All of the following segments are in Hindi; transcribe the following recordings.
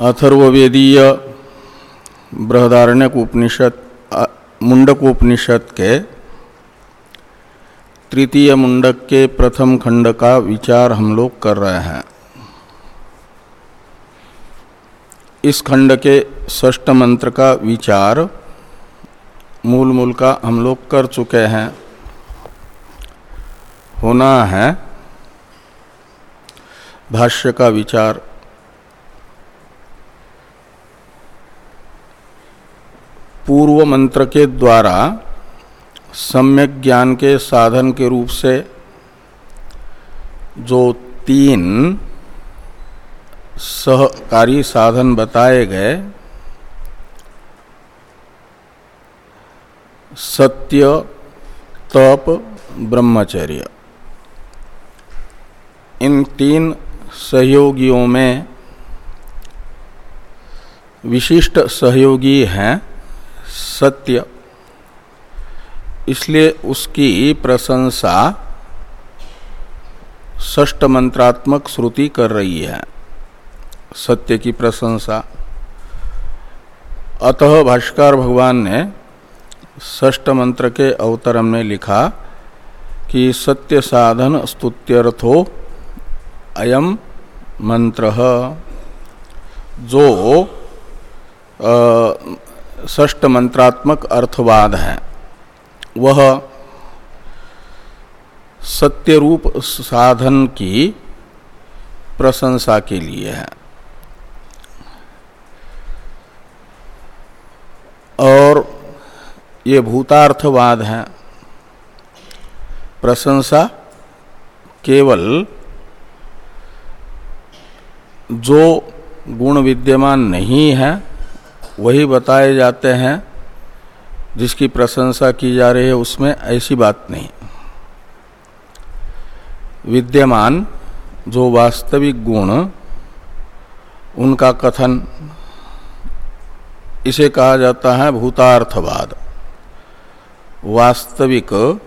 अथर्वेदीय बृहदारण्यक उपनिषद मुंडक उपनिषद के तृतीय मुंडक के प्रथम खंड का विचार हम लोग कर रहे हैं। इस खंड के षष्ट मंत्र का विचार मूल मूल का हम लोग कर चुके हैं। होना है भाष्य का विचार पूर्व मंत्र के द्वारा सम्यक ज्ञान के साधन के रूप से जो तीन सहकारी साधन बताए गए, सत्य, तप, ब्रह्मचर्य। इन तीन सहयोगियों में विशिष्ट सहयोगी हैं। सत्य। इसलिए उसकी प्रशंसा षष्ट मंत्रात्मक श्रुति कर रही है, सत्य की प्रशंसा। अतः भाष्कर भगवान ने षष्ट मंत्र के अवतरण में लिखा कि सत्य साधन स्तुत्यर्थो अयम मंत्र। जो षष्ट मंत्रात्मक अर्थवाद है। वह सत्य रूप साधन की प्रशंसा के लिए है। और ये भूतार्थवाद है। प्रशंसा केवल जो गुण विद्यमान नहीं है वही बताए जाते हैं, जिसकी प्रशंसा की जा रही है, उसमें ऐसी बात नहीं। विद्यमान जो वास्तविक गुण, उनका कथन, इसे कहा जाता है भूतार्थवाद। वास्तविक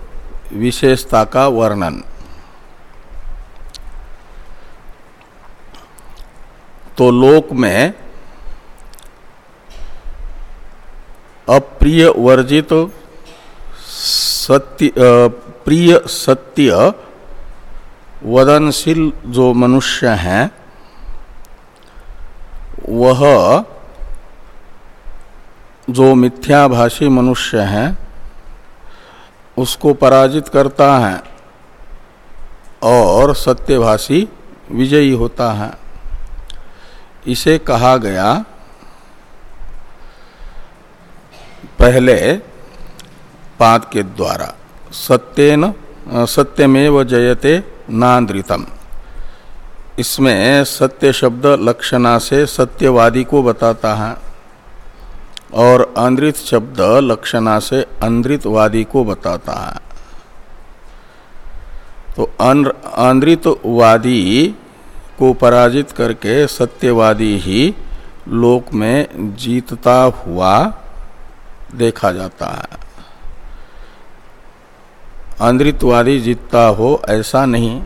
विशेषता का वर्णन। तो लोक में अप्रिय वर्जित सत्य प्रिय सत्य वदनशील जो मनुष्य हैं, वह जो मिथ्याभाषी मनुष्य हैं, उसको पराजित करता है और सत्यभाषी विजयी होता है। इसे कहा गया पहले पाद के द्वारा, सत्यन सत्यमेव जयते नान्द्रितम। इसमें सत्य शब्द लक्षणा से सत्यवादी को बताता है और आंद्रित शब्द लक्षणा से अंद्रितवादी को बताता है। तो आंद्रितवादी को पराजित करके सत्यवादी ही लोक में जीतता हुआ देखा जाता है। आंद्रितवादी जीतता हो, ऐसा नहीं।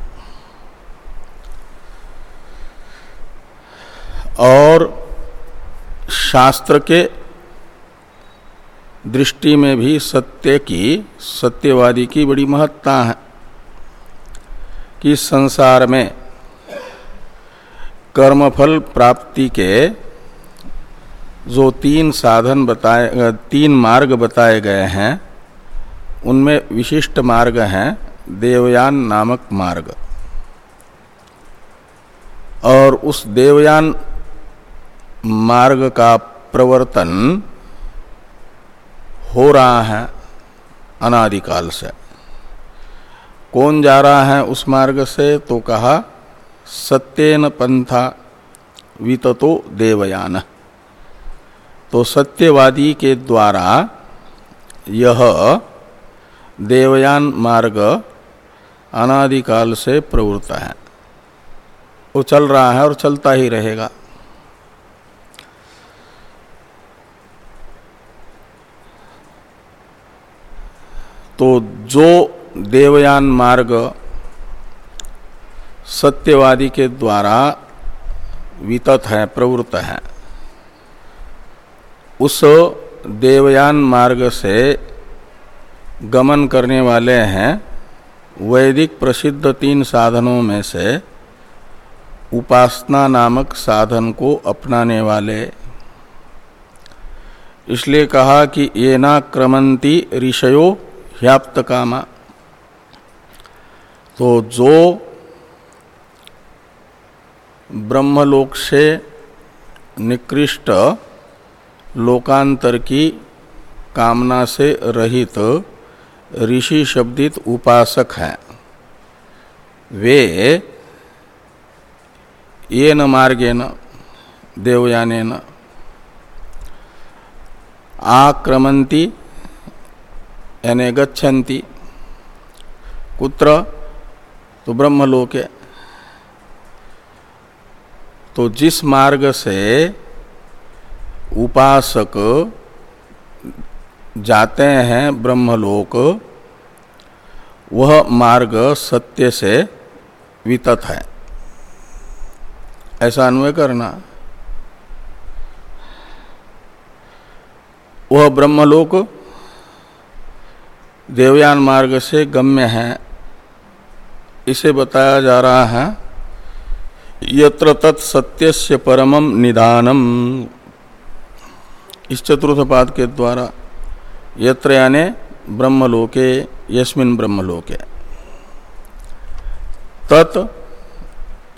और शास्त्र के दृष्टि में भी सत्य की, सत्यवादी की बड़ी महत्ता है कि संसार में कर्मफल प्राप्ति के जो तीन साधन बताए तीन मार्ग बताए गए हैं, उनमें विशिष्ट मार्ग हैं, देवयान नामक मार्ग। और उस देवयान मार्ग का प्रवर्तन हो रहा है अनादिकाल से। कौन जा रहा है उस मार्ग से? तो कहा, सत्यन पंथा विततो देवयान। तो सत्यवादी के द्वारा यह देवयान मार्ग अनादिकाल से प्रवृत्त है। वो चल रहा है और चलता ही रहेगा। तो जो देवयान मार्ग सत्यवादी के द्वारा वितत है, प्रवृत्त है उस देवयान मार्ग से गमन करने वाले हैं वैदिक प्रसिद्ध तीन साधनों में से उपासना नामक साधन को अपनाने वाले। इसलिए कहा कि ये ना क्रमंती ऋषयो ह्याप्त कामा। तो जो ब्रह्मलोक से निकृष्ट लोकांतर की कामना से रहित ऋषि शब्दित उपासक हैं। वे ये न मार्गे न, देवयाने आक्रमंती यानी गच्छन्ति। कुत्र तो ब्रह्मलोके। तो जिस मार्ग से उपासक जाते हैं ब्रह्मलोक, वह मार्ग सत्य से वितत है। ऐसा अन्वय करना। वह ब्रह्मलोक देवयान मार्ग से गम्य है। इसे बताया जा रहा है, यत्र तत्सत्यस्य परमम निदानम। इस चतुर्थ पाद के द्वारा यत्र याने ब्रह्मलोके, यस्मिन ब्रह्मलोके। तत्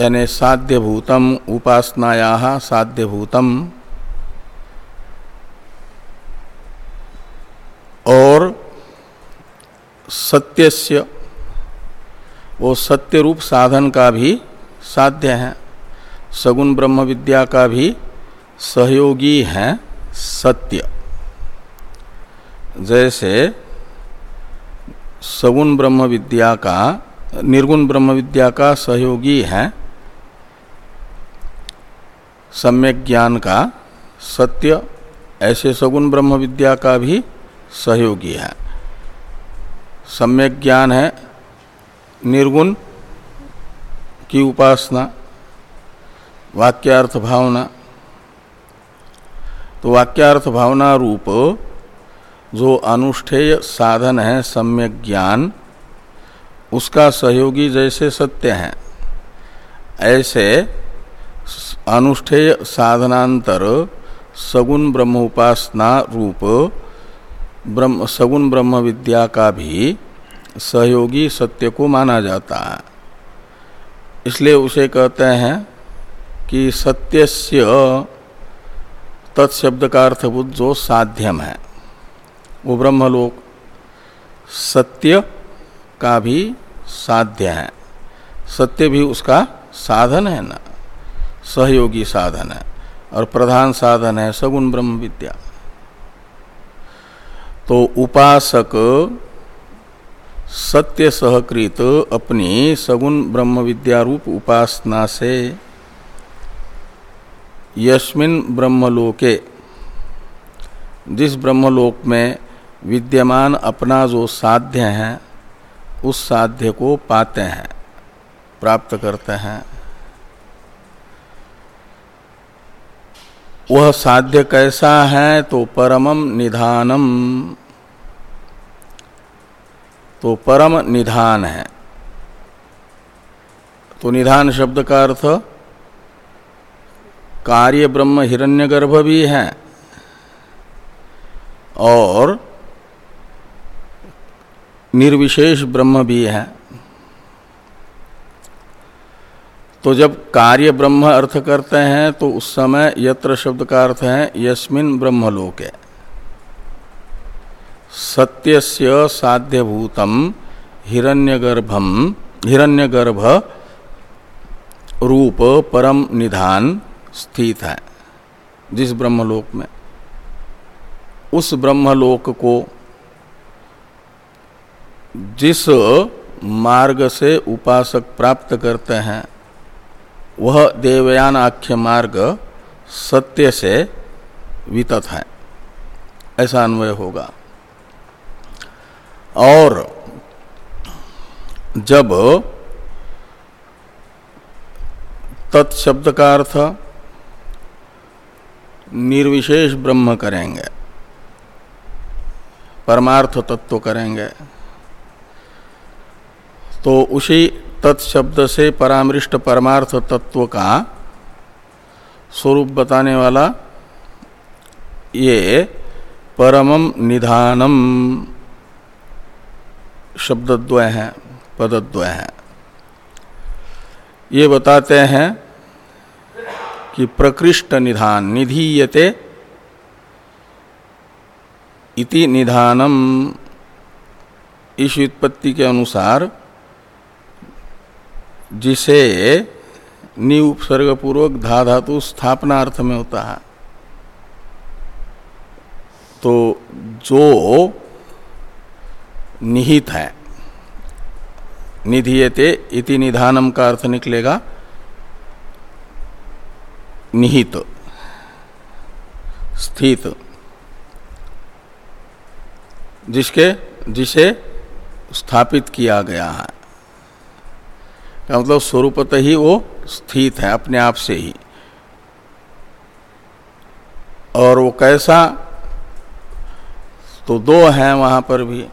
यानी साध्यभूतम, उपासनाया साध्यभूतम। और सत्यस्य, वो सत्य रूप साधन का भी साध्य है। सगुण ब्रह्म विद्या का भी सहयोगी है। सत्य। जैसे सगुण ब्रह्म विद्या का, निर्गुण ब्रह्म विद्या का सहयोगी है, सम्यक ज्ञान का सत्य, ऐसे सगुण ब्रह्म विद्या का भी सहयोगी है। सम्यक ज्ञान है, निर्गुण की उपासना, वाक्यार्थ भावना तो वाक्यार्थ भावना रूप, जो अनुष्ठेय साधन है, सम्यक ज्ञान, उसका सहयोगी जैसे सत्य है। ऐसे अनुष्ठेय साधनांतर सगुण ब्रह्म उपासना रूप, ब्रह्म, सगुण ब्रह्म विद्या का भी सहयोगी सत्य को माना जाता है। इसलिए उसे कहते हैं कि सत्यस्य तत्शब्द का अर्थभूत जो साध्यम है, वो ब्रह्मलोक सत्य का भी साध्य है। सत्य भी उसका साधन है ना, सहयोगी साधन है और प्रधान साधन है सगुण ब्रह्म विद्या। तो उपासक सत्य सहकृत अपनी सगुण ब्रह्म विद्या रूप उपासना से यस्मिन ब्रह्मलोके, जिस ब्रह्मलोक में विद्यमान अपना जो साध्य है, उस साध्य को पाते हैं, प्राप्त करते हैं। वह साध्य कैसा है तो परमम निधानम। तो परम निधान है। तो निधान शब्द का अर्थ कार्य ब्रह्म हिरण्यगर्भ भी है। और निर्विशेष ब्रह्म भी है। तो जब कार्य ब्रह्म अर्थ करते हैं तो उस समय यत्र शब्द का अर्थ है, यस्मिन ब्रह्मलोक। सत्यस्य साध्यभूतम हिरण्यगर्भम, हिरण्यगर्भ रूप परम निधान स्थित है, जिस ब्रह्मलोक में। उस ब्रह्मलोक को जिस मार्ग से उपासक प्राप्त करते हैं, वह देवयान आख्य मार्ग सत्य से वितत है। ऐसा अन्वय होगा। और जब तत्शब्द का अर्थ निर्विशेष ब्रह्म करेंगे, परमार्थ तत्व करेंगे तो उसी तत्शब्द से परामृष्ट परमार्थ तत्व का स्वरूप बताने वाला ये परमम निधानम शब्दद्वय है पदद्वय। है ये बताते हैं कि प्रकृष्ट निधान निधीयते इति निधानम। इस उत्पत्ति के अनुसार जिसे नि पूर्वक धा धातु स्थापना अर्थ में होता है तो जो निहित है, निधीयते इति निधानम का अर्थ निकलेगा। निहित, स्थित, जिसके, जिसे स्थापित किया गया है। मतलब स्वरूपत ही वो स्थित है, अपने आप से ही। और वो कैसा तो दो हैं वहाँ पर भी।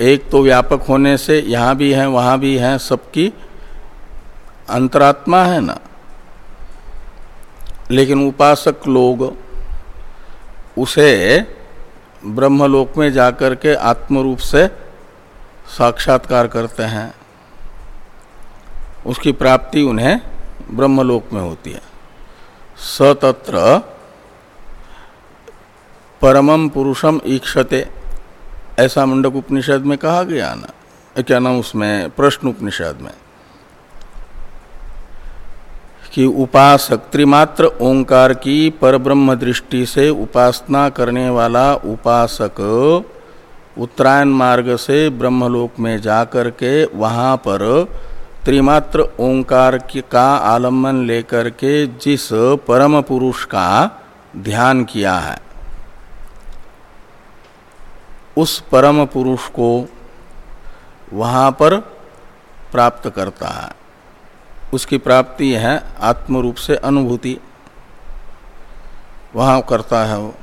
एक तो व्यापक होने से यहाँ भी है, वहाँ भी है, सबकी अंतरात्मा है ना। लेकिन उपासक लोग उसे ब्रह्मलोक में जाकर के आत्मरूप से साक्षात्कार करते हैं। उसकी प्राप्ति उन्हें ब्रह्मलोक में होती है। सतत्र परमम पुरुषम ईक्षते, ऐसा मुंडक उपनिषद में कहा गया ना, क्या नाम उसमें, प्रश्न उपनिषद में। कि उपासक त्रिमात्र ओंकार की परब्रह्म दृष्टि से उपासना करने वाला उपासक उत्तरायण मार्ग से ब्रह्मलोक में जाकर के वहाँ पर त्रिमात्र ओंकार का आलंबन लेकर के जिस परम पुरुष का ध्यान किया है, उस परम पुरुष को वहाँ पर प्राप्त करता है। उसकी प्राप्ति है आत्म रूप से अनुभूति। वहाँ करता है वो।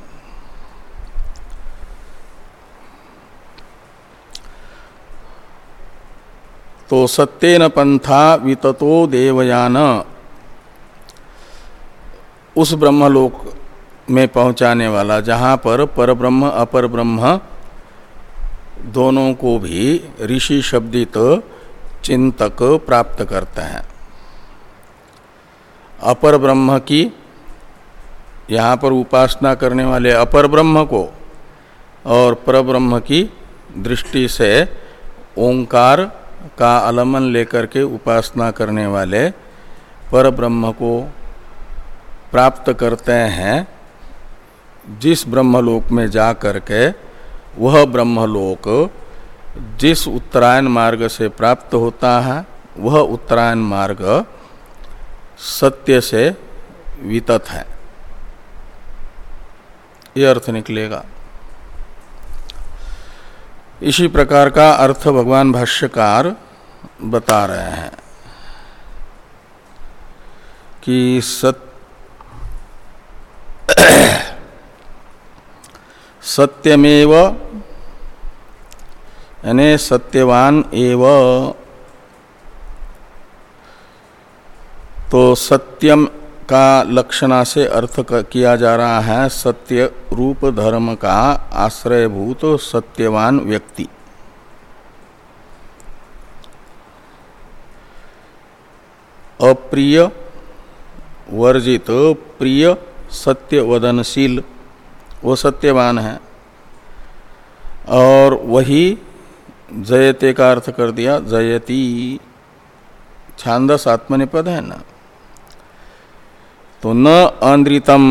तो सत्यन पंथा विततो देवयान। उस ब्रह्मलोक में पहुँचाने वाला, जहाँ पर पर ब्रह्म अपर ब्रह्म दोनों को भी ऋषि शब्दित चिंतक प्राप्त करते हैं। अपर ब्रह्म की यहाँ पर उपासना करने वाले अपर ब्रह्म को और पर ब्रह्म की दृष्टि से ओंकार का अलमन लेकर के उपासना करने वाले पर ब्रह्म को प्राप्त करते हैं। जिस ब्रह्मलोक में जा करके वह ब्रह्मलोक जिस उत्तरायण मार्ग से प्राप्त होता है, वह उत्तरायण मार्ग सत्य से वितत है। ये अर्थ निकलेगा। इसी प्रकार का अर्थ भगवान भाष्यकार बता रहे हैं कि सत सत्यमेव, यानी सत्यवान एव। तो सत्यम का लक्षणा से अर्थ किया जा रहा है, सत्य रूप धर्म का आश्रयभूत सत्यवान व्यक्ति। अप्रिय वर्जित प्रिय सत्यवदनशील, वो सत्यवान है। और वही जयते का अर्थ कर दिया, जयती, छांदस आत्मनिपद है ना। तो न आंद्रितम।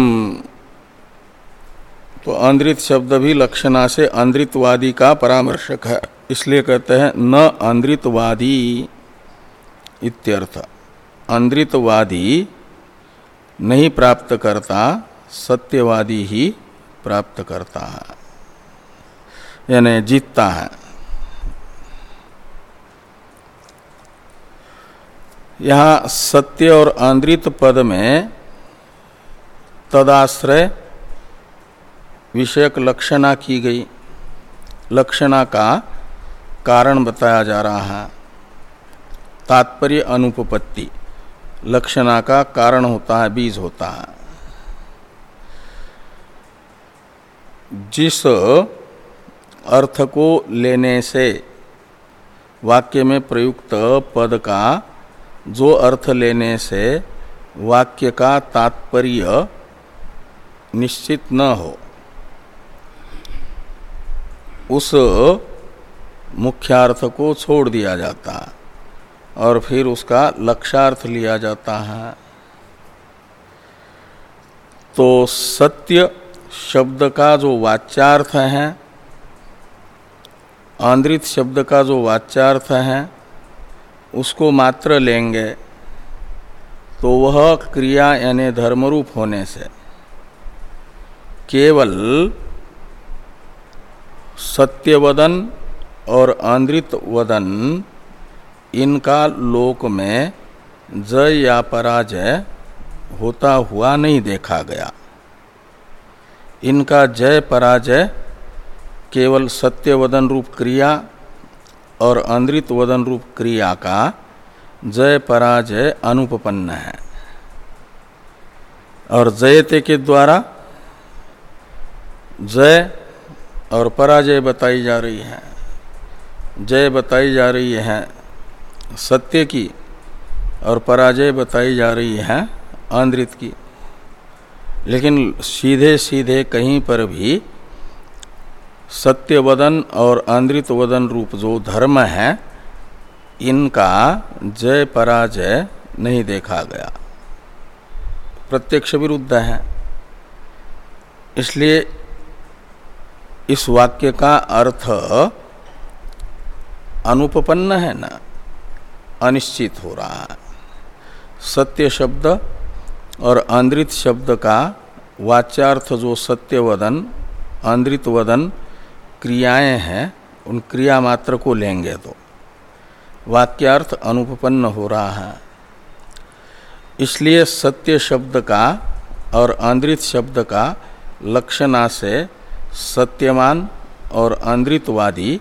तो आंद्रित शब्द भी लक्षणा से आंद्रितवादी का परामर्शक है। इसलिए कहते हैं न आंद्रितवादी इत्यर्थ। आंद्रितवादी नहीं प्राप्त करता सत्यवादी ही प्राप्त करता है। यानी जीतता है। यहाँ सत्य और आंद्रित पद में तदाश्रय, विषयक लक्षणा की गई। लक्षणा का कारण बताया जा रहा है। तात्पर्य अनुपपत्ति। लक्षणा का कारण होता है, बीज होता है। जिस अर्थ को लेने से वाक्य में प्रयुक्त पद का, जो अर्थ लेने से वाक्य का तात्पर्य निश्चित न हो। उस मुख्यार्थ को छोड़ दिया जाता है और फिर उसका लक्षार्थ लिया जाता है। तो सत्य शब्द का जो वाच्यार्थ है, आंद्रित शब्द का जो वाच्यार्थ है, उसको मात्र लेंगे तो वह क्रिया यानी धर्मरूप होने से केवल सत्यवदन और आंद्रित वदन इनका लोक में जय या पराजय होता हुआ नहीं देखा गया। इनका जय पराजय केवल सत्यवदन रूप क्रिया और अंद्रित वदन रूप क्रिया का जय पराजय अनुपपन्न है। और जयते के द्वारा जय और पराजय बताई जा रही है। जय बताई जा रही है सत्य की और पराजय बताई जा रही है आंद्रित की। लेकिन सीधे सीधे कहीं पर भी सत्य वदन और आंद्रित वदन रूप जो धर्म है, इनका जय पराजय नहीं देखा गया। प्रत्यक्ष विरुद्ध है। इसलिए इस वाक्य का अर्थ अनुपपन्न है ना? अनिश्चित हो रहा है। सत्य शब्द और आंद्रित शब्द का वाच्यार्थ जो सत्य वदन आंद्रित वदन क्रियाएँ हैं, उन क्रिया मात्र को लेंगे तो। वाक्यार्थ अनुपन्न हो रहा है। इसलिए सत्य शब्द का और आंद्रित शब्द का लक्षणा से सत्यमान और आंद्रितवादी,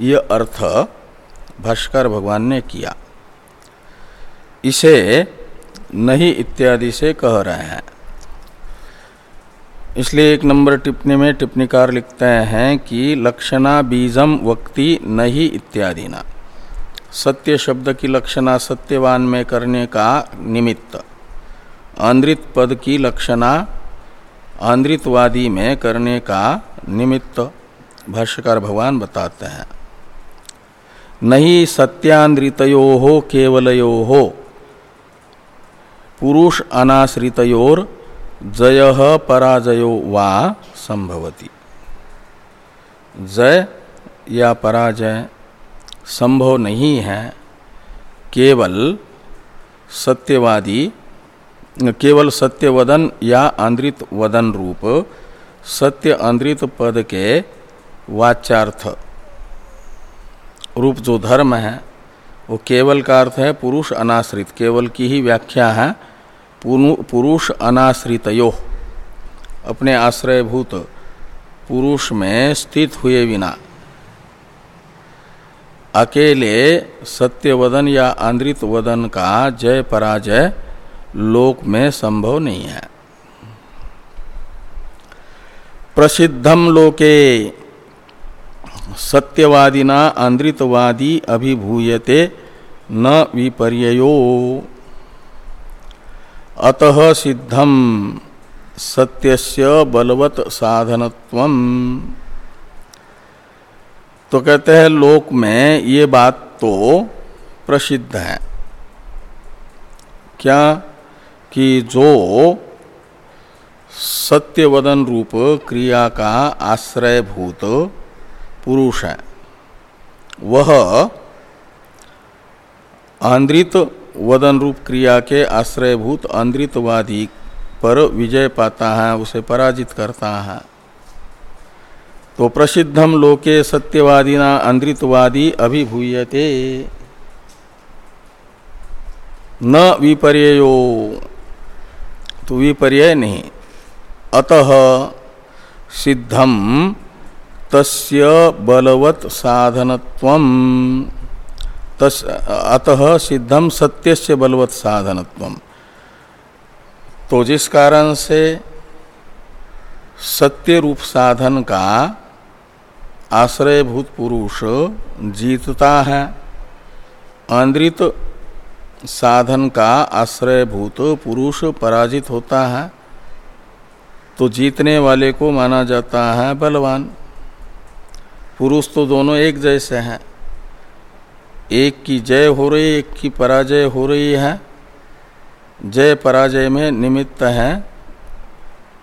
ये अर्थ भाष्कर भगवान ने किया। इसे नहीं इत्यादि से कह रहे हैं। इसलिए एक नंबर टिप्पणी में टिप्पणीकार लिखते हैं कि लक्षणा बीजम वक्ति नहीं इत्यादि ना सत्य शब्द की लक्षणा सत्यवान में करने का निमित्त। आंद्रित पद की लक्षणा आंद्रितवादी में करने का निमित्त भाष्यकार भगवान बताते हैं। नहीं सत्यान्द्रितो हो केवलयो। हो पुरुष अनाश्रितोर जय पराजयो वा संभवती। जय या पराजय संभव नहीं है। केवल सत्यवादी केवल सत्यवदन या आंद्रित वदन रूप, सत्य आंद्रित पद के वाचार्थ रूप जो धर्म है, वो केवल का अर्थ है पुरुष अनाश्रित, केवल की ही व्याख्या है पुरुष अनाश्रितयो। अपने आश्रयभूत पुरुष में स्थित हुए बिना। अकेले सत्यवदन या आंद्रित वदन का जय पराजय लोक में संभव नहीं है। प्रसिद्धम लोके सत्यवादिना आंद्रितवादी अभिभूयते न विपर्यो अतः सिद्धम सत्यस्य बलवत साधनत्व तो कहते हैं, लोक में ये बात तो प्रसिद्ध है। क्या कि जो सत्यवदन रूप क्रिया का आश्रयभूत पुरुष है, वह आंद्रित वदन रूप क्रिया के आश्रयभूत आंद्रितवादी पर विजय पाता है, उसे पराजित करता है। तो प्रसिद्धम लोके सत्यवादीना आंद्रितवादी अभिभूयते। न विपर्यो तो विपर्य नहीं। अतः सिद्धम तस्य बलवत साधनत्वम तस, अतः सिद्धम सत्य से बलवत साधनत्वम तो जिस कारण से सत्य रूप साधन का आश्रयभूत पुरुष जीतता है, आंद्रित साधन का आश्रयभूत पुरुष पराजित होता है तो जीतने वाले को माना जाता है बलवान। पुरुष तो दोनों एक जैसे हैं। एक की जय हो रही, एक की पराजय हो रही है। जय पराजय में निमित्त है।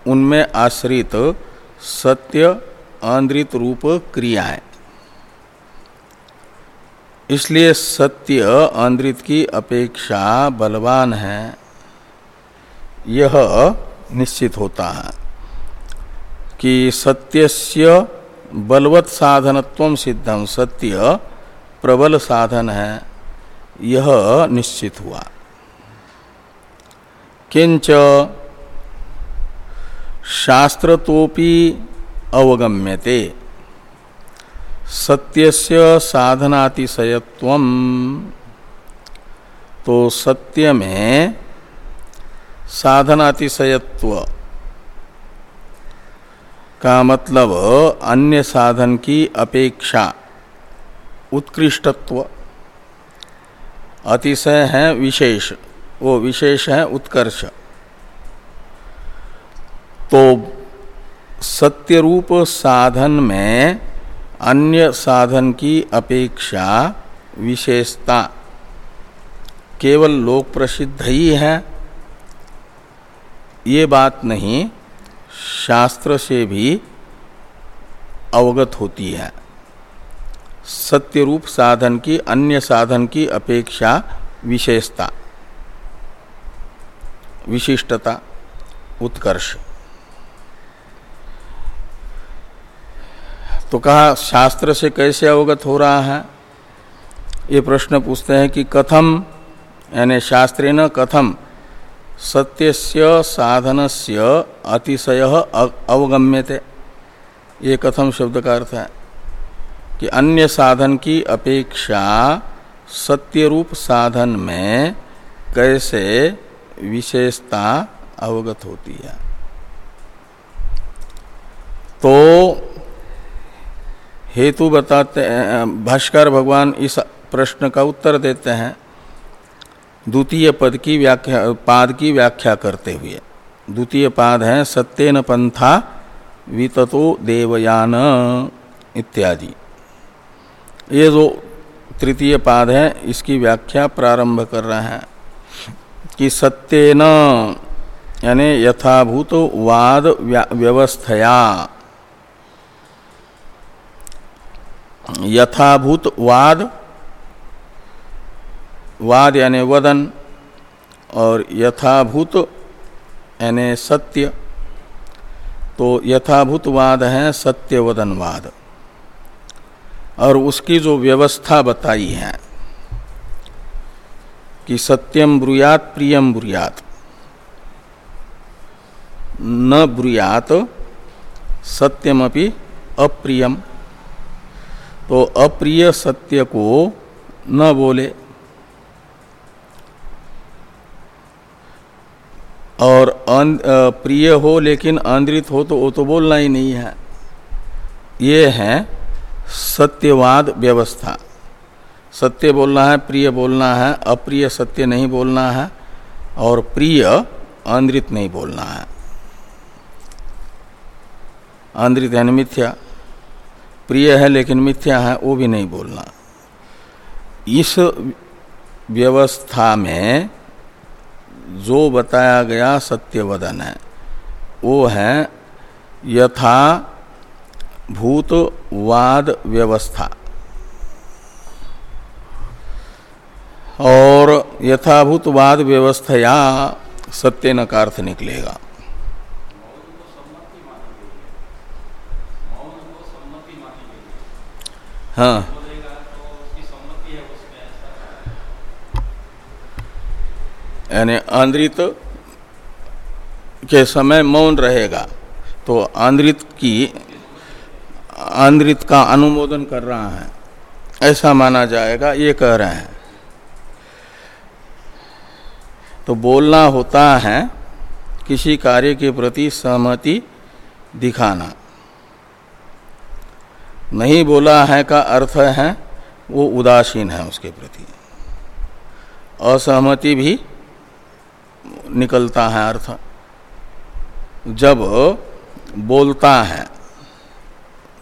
उनमें आश्रित सत्य, आंद्रित रूप क्रियाएँ। इसलिए सत्य आंद्रित की अपेक्षा बलवान है। यह निश्चित होता है कि सत्यस्य बलवत साधनत्व सिद्धम सत्य प्रबल साधन है। यह निश्चित हुआ। किंच शास्त्रतोपि अवगम्यते। सत्यस्य साधनातिशयत्व। तो सत्य में साधनातिशयत्व का मतलब अन्य साधन की अपेक्षा, उत्कृष्टत्व। अतिशय है विशेष, वो विशेष है उत्कर्ष। तो सत्य रूप साधन में अन्य साधन की अपेक्षा विशेषता केवल लोक प्रसिद्ध ही है। ये बात नहीं, शास्त्र से भी अवगत होती है। सत्य रूप साधन की, अन्य साधन की अपेक्षा विशेषता, विशिष्टता, उत्कर्ष। तो कहा, शास्त्र से कैसे अवगत हो रहा है? ये प्रश्न पूछते हैं कि कथम, यानी शास्त्रे न कथम, सत्यस्य साधनस्य अतिशय अवगम्यते। ये कथम शब्द का अर्थ है कि अन्य साधन की अपेक्षा सत्य रूप साधन में कैसे विशेषता अवगत होती है। तो हेतु बताते भाष्कर भगवान इस प्रश्न का उत्तर देते हैं, द्वितीय पद की व्याख्या, पाद की व्याख्या करते हुए। द्वितीय पाद है, सत्यन पंथा विततो देवयान, इत्यादि। ये जो तृतीय पाद है, इसकी व्याख्या प्रारंभ कर रहे हैं कि सत्यन, यानी यथाभूत वाद व्यवस्थया। यथाभूत वाद वाद यानी वदन, और यथाभूत यानी सत्य। तो यथाभूत वाद है सत्य वदनवाद और उसकी जो व्यवस्था बताई है कि सत्यम ब्रुयात, प्रियम ब्रुयात। न ब्रुयात, सत्यमपि अप्रियम। तो अप्रिय सत्य को न बोले। और प्रिय हो लेकिन आंद्रित हो तो वो तो बोलना ही नहीं है। ये है सत्यवाद व्यवस्था। सत्य बोलना है, प्रिय बोलना है, अप्रिय सत्य नहीं बोलना है, और प्रिय आंद्रित नहीं बोलना है। आंद्रित यानी मिथ्या। प्रिय है लेकिन मिथ्या है, वो भी नहीं बोलना। इस व्यवस्था में जो बताया गया सत्यवदन है, वो है यथा भूतवाद व्यवस्था। और यथाभूतवाद व्यवस्थया सत्य न निकलेगा। हाँ। यानी आंद्रित के समय मौन रहेगा। तो आंद्रित की, आंद्रित का अनुमोदन कर रहा है। ऐसा माना जाएगा, ये कह रहे हैं। तो बोलना होता है, किसी कार्य के प्रति सहमति दिखाना। नहीं बोला है का अर्थ है, वो उदासीन है उसके प्रति। असहमति भी निकलता है अर्थ। जब बोलता है,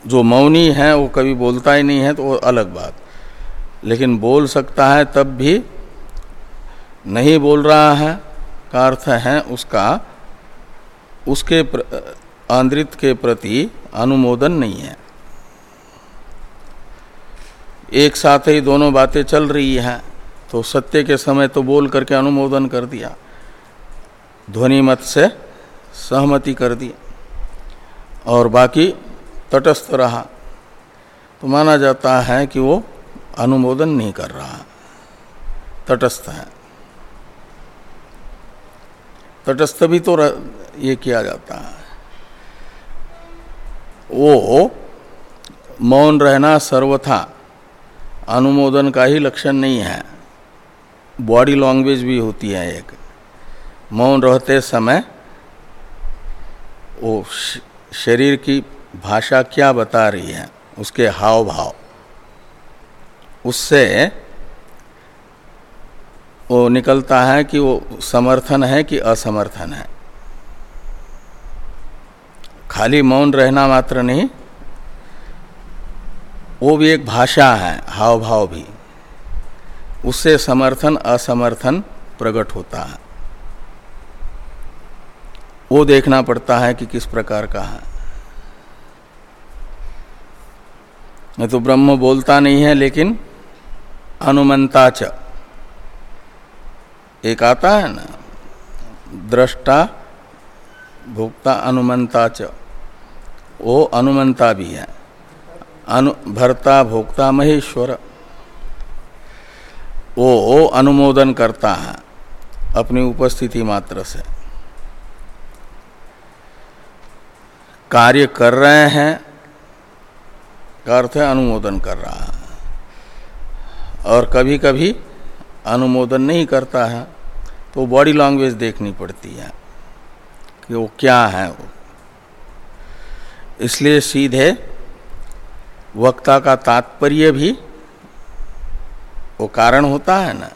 जो मौनी है, वो कभी बोलता ही नहीं है तो वो अलग बात। लेकिन बोल सकता है, तब भी नहीं बोल रहा है, का अर्थ है उसका, उसके आंद्रित के प्रति अनुमोदन नहीं है। एक साथ ही दोनों बातें चल रही हैं तो सत्य के समय तो बोल करके अनुमोदन कर दिया। ध्वनि मत से सहमति कर दी। और बाकी तटस्थ रहा। तो माना जाता है कि वो अनुमोदन नहीं कर रहा। तटस्थ है। तटस्थ भी तो ये किया जाता है। वो मौन रहना सर्वथा। अनुमोदन का ही लक्षण नहीं है। बॉडी लैंग्वेज भी होती है एक। मौन रहते समय वो शरीर की भाषा क्या बता रही है, उसके हाव भाव उससे वो निकलता है कि वो समर्थन है कि असमर्थन है। खाली मौन रहना मात्र नहीं वो भी एक भाषा है हाव भाव भी। उससे समर्थन, असमर्थन प्रकट होता है। वो देखना पड़ता है कि किस प्रकार का है। मैं तो ब्रह्म बोलता नहीं है, लेकिन अनुमंता च। एक आता है ना, दृष्टा, भोक्ता अनुमंता च। वो अनुमंता भी है। अनु भरता भोक्ता महेश्वर। वो अनुमोदन करता है, अपनी उपस्थिति मात्र से। कार्य कर रहे हैं, का अर्थ है अनुमोदन कर रहा है। और कभी कभी अनुमोदन नहीं करता है तो बॉडी लैंग्वेज देखनी पड़ती है, कि वो क्या है वो। इसलिए सीधे वक्ता का तात्पर्य भी वो कारण होता है ना,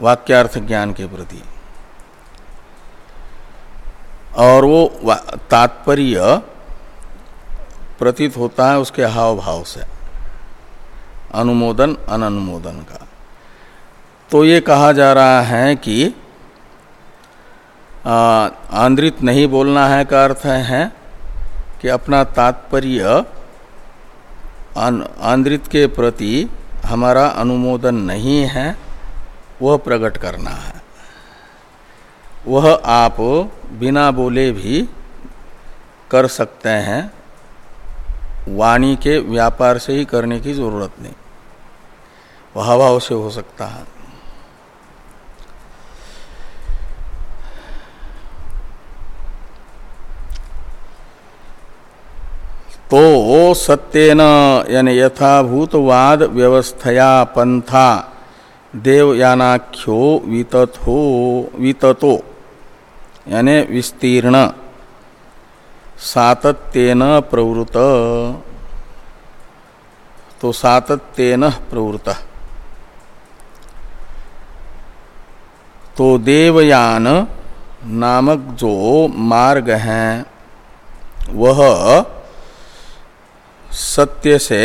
वाक्यार्थ ज्ञान के प्रति। और वो तात्पर्य प्रतीत होता है उसके हाव भाव से। अनुमोदन अनुमोदन का। तो ये कहा जा रहा है कि आंद्रित नहीं बोलना है का अर्थ है कि अपना तात्पर्य आंद्रित के प्रति हमारा अनुमोदन नहीं है, वह प्रकट करना है। वह आप बिना बोले भी कर सकते हैं, वाणी के व्यापार से ही करने की ज़रूरत नहीं। वह भाव से हो सकता है। तो सत्यन, यानी यथाभूतवाद व्यवस्थया पंथा, देवयानाख्यो वितथो, विततो, यानी विस्तीर्ण, सातत्यन प्रवृत। तो सातत्यन प्रवृत। तो देवयान नामक जो मार्ग है, वह सत्य से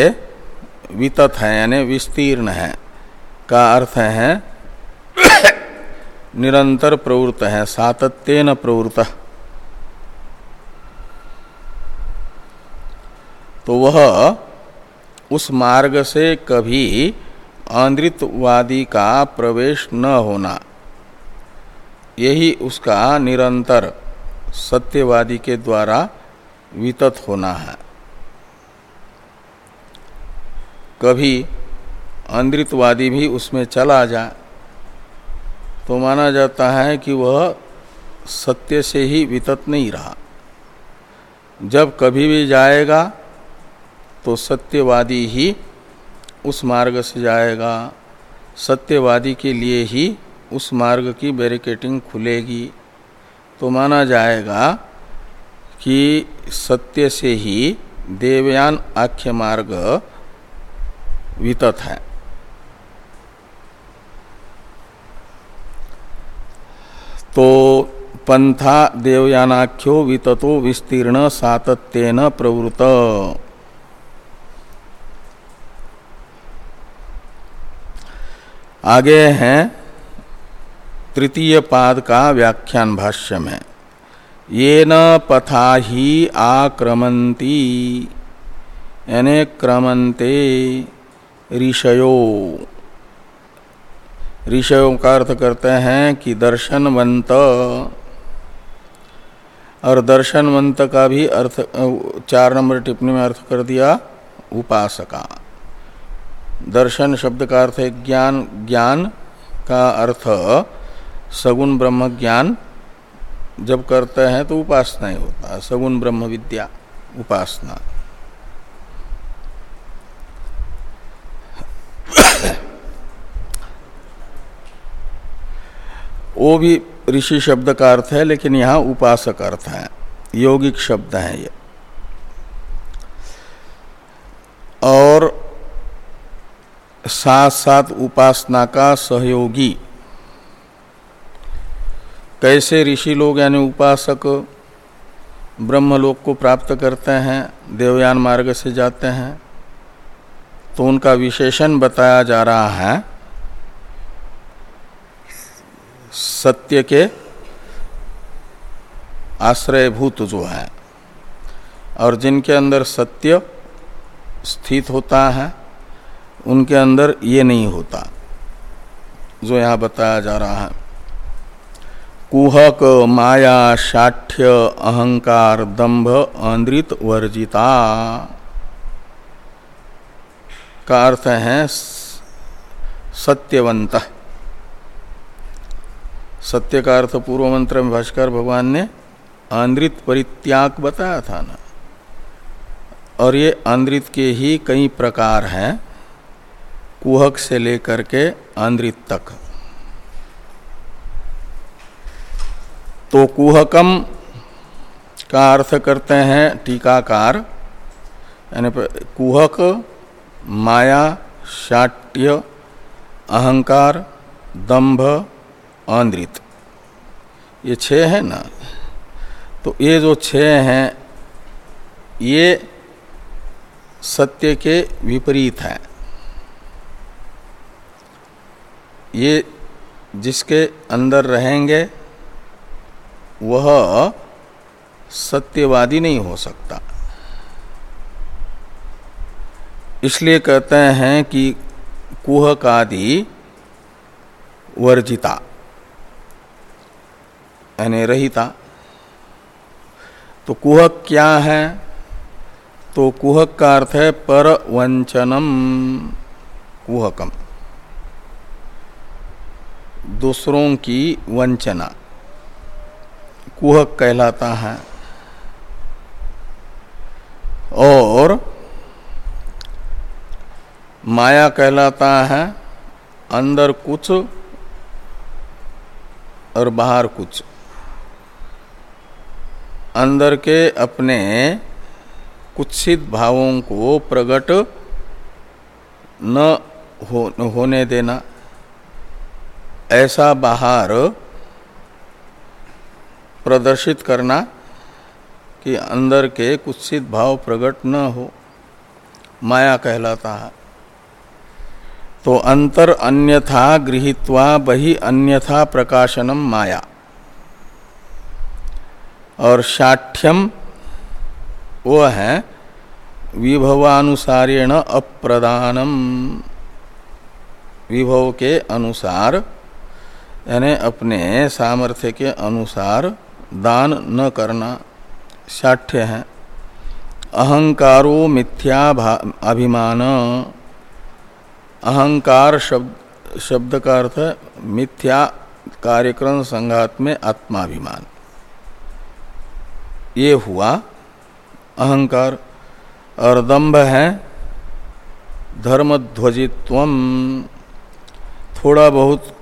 वितत है, यानी विस्तीर्ण है, का अर्थ है, निरंतर प्रवृत्त है, सातत्यन प्रवृत्त। तो वह उस मार्ग से कभी आंद्रितवादी का प्रवेश न होना, यही उसका निरंतर सत्यवादी के द्वारा वितत होना है। कभी आंद्रितवादी भी उसमें चला जाए तो माना जाता है कि वह सत्य से ही वितत नहीं रहा। जब कभी भी जाएगा तो सत्यवादी ही उस मार्ग से जाएगा। सत्यवादी के लिए ही उस मार्ग की बैरिकेटिंग खुलेगी। तो माना जाएगा कि सत्य से ही देवयान आख्य मार्ग वितत है। तो पंथा देवयानाख्यो विततो विस्तीर्ण सातत्यन प्रवृत आगे हैं तृतीय पाद का व्याख्यान भाष्य में। ये न पथा ही आक्रमंती यानी क्रमंते ऋषयो। ऋषयों का अर्थ करते हैं कि दर्शनवंत। और दर्शनवंत का भी अर्थ, चार नंबर टिप्पणी में अर्थ कर दिया, उपासका। दर्शन शब्द का अर्थ है ज्ञान ज्ञान का अर्थ, सगुण ब्रह्म ज्ञान। जब करते हैं तो उपासना ही होता है, सगुण ब्रह्म विद्या, उपासना। वो भी ऋषि शब्द का अर्थ है, लेकिन यहाँ उपासक अर्थ है। यौगिक शब्द है ये। और साथ साथ उपासना का सहयोगी। कैसे ऋषि लोग, यानी उपासक, ब्रह्मलोक को प्राप्त करते हैं, देवयान मार्ग से जाते हैं तो उनका विशेषण बताया जा रहा है सत्य के आश्रयभूत जो है और जिनके अंदर सत्य स्थित होता है, उनके अंदर ये नहीं होता, जो यहाँ बताया जा रहा है। कुहक, माया, शाठ्य, अहंकार, दंभ अंद्रित वर्जिता का अर्थ है सत्यवंत। सत्य का अर्थ पूर्व मंत्र में भास्कर भगवान ने आंद्रित परित्याग बताया था ना। और ये आंद्रित के ही कई प्रकार हैं, कुहक से लेकर के आंद्रित तक। तो कुहकम का अर्थ करते हैं टीकाकार, यानी कुहक, माया, शाट्य, अहंकार, दंभ आंद्रित। ये छह है ना? तो ये जो छह हैं, ये सत्य के विपरीत हैं। ये जिसके अंदर रहेंगे, वह सत्यवादी नहीं हो सकता। इसलिए कहते हैं कि कुहकादि वर्जिता। यानी रहिता तो कुहक क्या है? तो कुहक का अर्थ है पर वंचनम कुहकम। दूसरों की वंचना। कुहक कहलाता है। और माया कहलाता है, अंदर कुछ और बाहर कुछ। अंदर के अपने कुत्सित भावों को प्रकट न हो, होने देना। ऐसा बाहर प्रदर्शित करना कि अंदर के कुत्सित भाव प्रकट न हो। माया कहलाता है। तो अंतर अन्यथा गृहीत्वा बही अन्यथा प्रकाशनम माया। और साठ्यम वो है, विभवानुसारेण अप्रदानम विभव के अनुसार, यानी अपने सामर्थ्य के अनुसार दान न करना साठ्य है। अहंकारो मिथ्या अभिमान। अहंकार शब्द शब्द का अर्थ मिथ्या कार्यक्रम संघात में आत्माभिमान। ये हुआ, अहंकार और दम्भ है। धर्मध्वजित्व। थोड़ा बहुत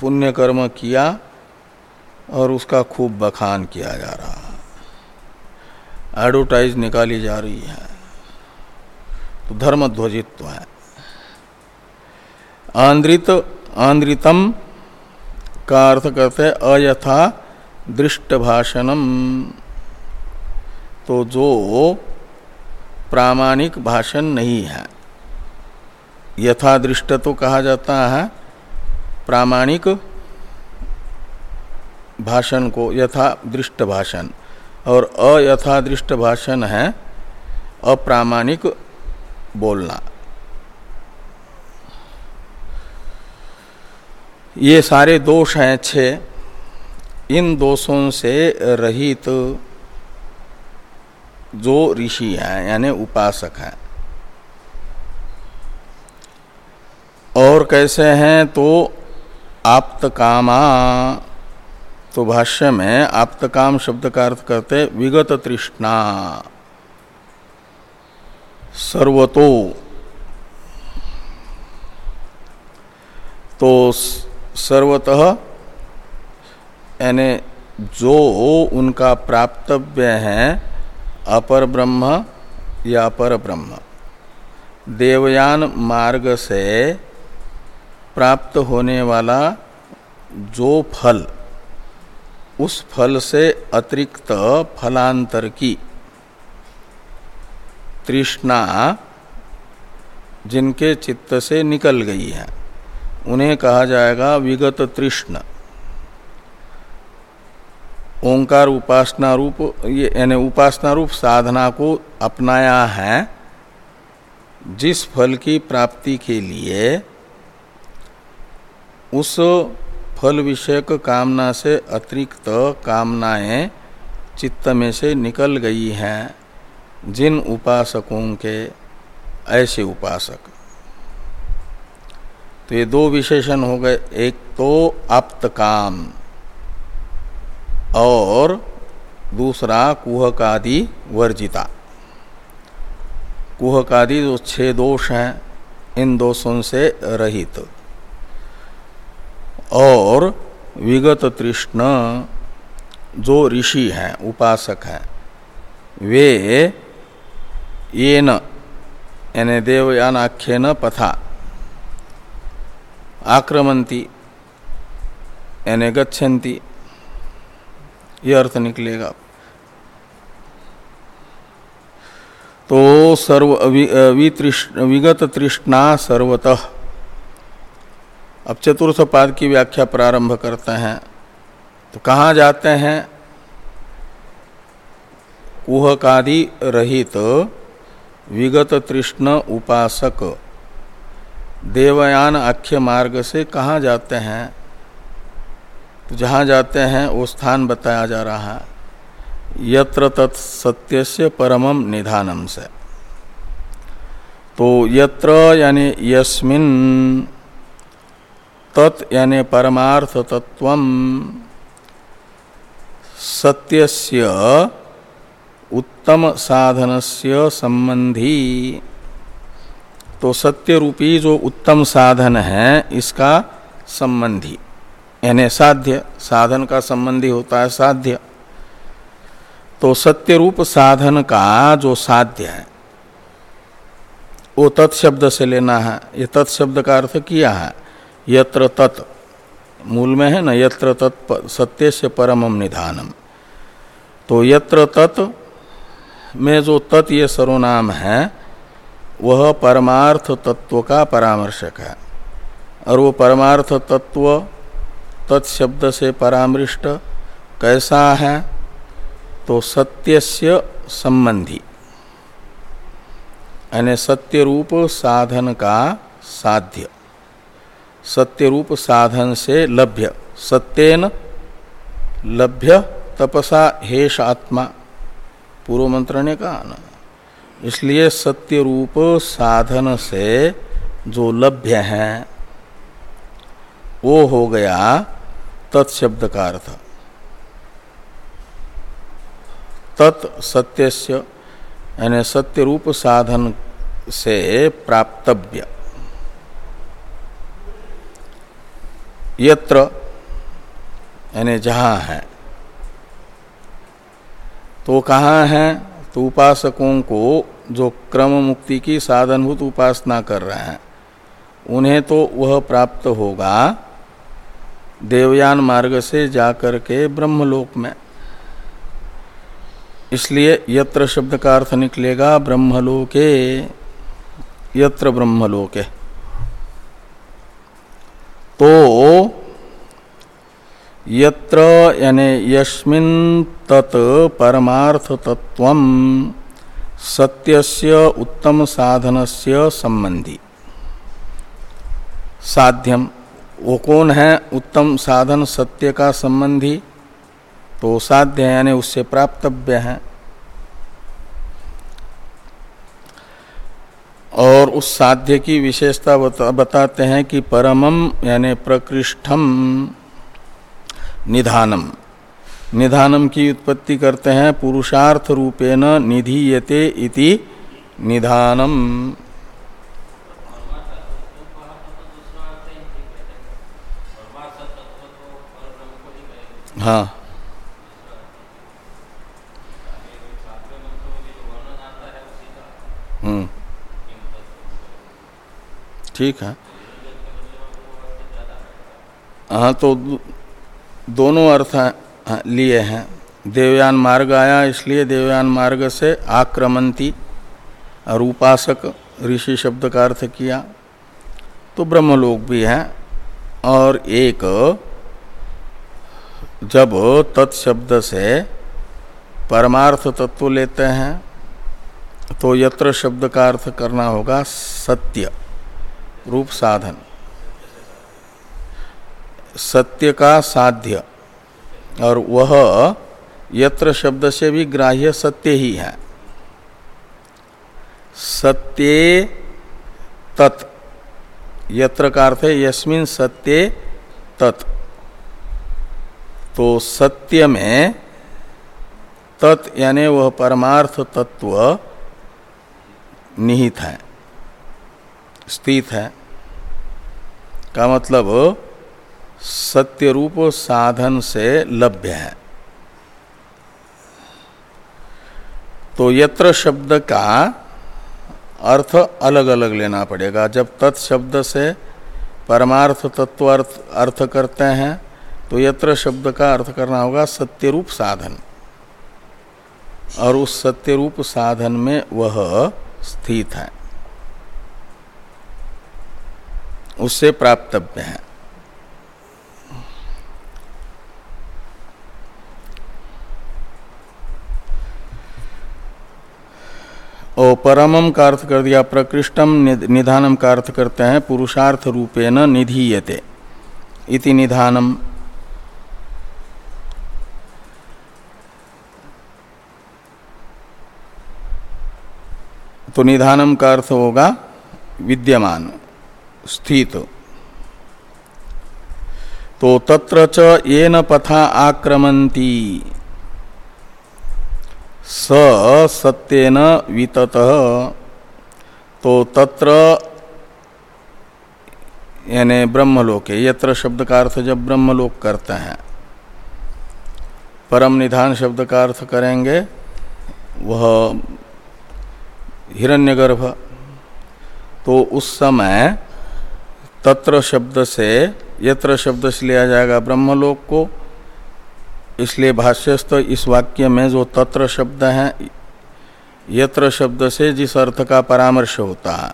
पुण्य कर्म किया और उसका खूब बखान किया जा रहा। एडवर्टाइज निकाली जा रही है। तो धर्मध्वजित्व है। आंद्रित आंद्रितम का अर्थ करते अयथा दृष्ट भाषणम तो जो प्रामाणिक भाषण नहीं है यथा दृष्ट तो कहा जाता है, प्रामाणिक भाषण को यथा दृष्ट भाषण। और अयथा दृष्ट भाषण है अप्रामाणिक बोलना। ये सारे दोष हैं, छह इन दोषों से रहित जो ऋषि हैं, यानी उपासक हैं। और कैसे हैं तो आप्त कामा तो भाष्य में आप्त काम शब्द का अर्थ करते विगत तृष्णा, सर्वतो। तो सर्वतः यानी जो उनका प्राप्तव्य है, अपर ब्रह्म या अपर ब्रह्म। देवयान मार्ग से प्राप्त होने वाला जो फल, उस फल से अतिरिक्त फलांतर की तृष्णा जिनके चित्त से निकल गई है, उन्हें कहा जाएगा विगत तृष्ण। ओंकार उपासना रूप, ये यानी उपासना रूप साधना को अपनाया है, जिस फल की प्राप्ति के लिए उस फल विषयक कामना से अतिरिक्त कामनाएँ चित्त में से निकल गई हैं, जिन उपासकों के ऐसे उपासक। तो ये दो विशेषण हो गए, एक तो आप्त काम। और दूसरा कुहकादि वर्जिता। कुहकादि जो छह दोष हैं, इन दोषों से रहित। और विगत तृष्ण जो ऋषि हैं, उपासक हैं, वे यानी देवयान आख्यन पथा, आक्रमंती, यानी गच्छन्ति। ये अर्थ निकलेगा। तो सर्व विगत तृष्णा सर्वतः। अब चतुर्थ पाद की व्याख्या प्रारंभ करते हैं। तो कहाँ जाते हैं? कुहकादि रहित विगत तृष्ण उपासक। देवयान आख्य मार्ग से कहाँ जाते हैं? तो जहाँ जाते हैं, वो स्थान बताया जा रहा है। यत्र तत्सत्य से परमम निधानम से। तो यत्र यानी यस्मिन, तत् यानी परमार्थ तत्व सत्यस्य उत्तम साधनस्य संबंधी। तो सत्य रूपी जो उत्तम साधन है, इसका संबंधी। यानी साध्य, साधन का संबंधी होता है साध्य। तो सत्य रूप साधन का जो साध्य है, वो तत्शब्द से लेना है। ये तत्शब्द का अर्थ किया है, यत्र तत्। मूल में है ना, यत्र तत् सत्य से परमम निधानम। तो यत्र तत् में जो तत् ये सर्वनाम है, वह परमार्थ तत्व का परामर्शक है। और वो परमार्थ तत्व तत्शब्द से परामृष्ट कैसा है तो सत्यस्य संबंधी। यानी सत्य रूप साधन का साध्य। सत्य रूप साधन से लभ्य, सत्यन लभ्य तपसा हेश आत्मा। पूर्व मंत्र ने कहा ना। इसलिए सत्य रूप साधन से जो लभ्य है वो हो गया तत्शब्द का अर्थ तत् सत्यस्य, यानी सत्य रूप साधन से प्राप्तव्य। यत्र, यानी जहाँ है। तो कहाँ है? तो उपासकों को जो क्रम मुक्ति की साधनभूत उपासना कर रहे हैं, उन्हें तो वह प्राप्त होगा देवयान मार्ग से जाकर के ब्रह्मलोक में। इसलिए यत्र शब्द का अर्थ निकलेगा ब्रह्मलोके, यत्र ब्रह्मलोके। तो यत्र यानी यस्मिन तत् परमार्थ तत्व सत्यस्य उत्तम साधनस्य संबंधी साध्यम। वो कौन है? उत्तम साधन सत्य का संबंधी तो साध्य यानी उससे प्राप्तव्य है। और उस साध्य की विशेषता बता, बताते हैं कि परमम यानी प्रकृष्ठम निधानम। निधानम की उत्पत्ति करते हैं पुरुषार्थ रूपेण निधीयते इति निधानम। हाँ। हम्म। ठीक है। हाँ तो दोनों अर्थ लिए हैं। देवयान मार्ग आया, इसलिए देवयान मार्ग से आक्रमंती और उपासक ऋषि शब्द का अर्थ किया। तो ब्रह्मलोक भी है, और एक जब तत्शब्द से परमार्थ तत्व लेते हैं तो यत्र शब्द का अर्थ करना होगा सत्य, रूप साधन। सत्य का साध्य, और वह यत्र शब्द से भी ग्राह्य सत्य ही है। सत्य तत्, यत्र का अर्थ है यस्मिन सत्य तत्। तो सत्य में तत् यानी वह परमार्थ तत्व निहित है स्थित है। का मतलब सत्य रूप साधन से लभ्य है। तो यत्र शब्द का अर्थ अलग अलग लेना पड़ेगा। जब तत्शब्द से परमार्थ तत्व अर्थ, अर्थ करते हैं तो यत्र शब्द का अर्थ करना होगा सत्य रूप साधन। और उस सत्य रूप साधन में वह स्थित है। उससे प्राप्तव्य है। और परमम का अर्थ कर दिया प्रकृष्टम निधानम का अर्थ करते हैं, पुरुषार्थ रूपेण निधीयते। इति निधानम। तो निधानम का अर्थ होगा विद्यमान, स्थित। तो तत्र च ये न पथा आक्रमंती स सत्यन वितत। तो तत्र यानी ब्रह्मलोके, यत्र शब्द का अर्थ जब ब्रह्मलोक करते हैं, परम निधान शब्द का अर्थ करेंगे, वह हिरण्यगर्भ। तो उस समय तत्र शब्द से यत्र शब्द से लिया जाएगा ब्रह्मलोक को। इसलिए भाष्यस्थ इस वाक्य में जो तत्र शब्द है, यत्र शब्द से जिस अर्थ का परामर्श होता है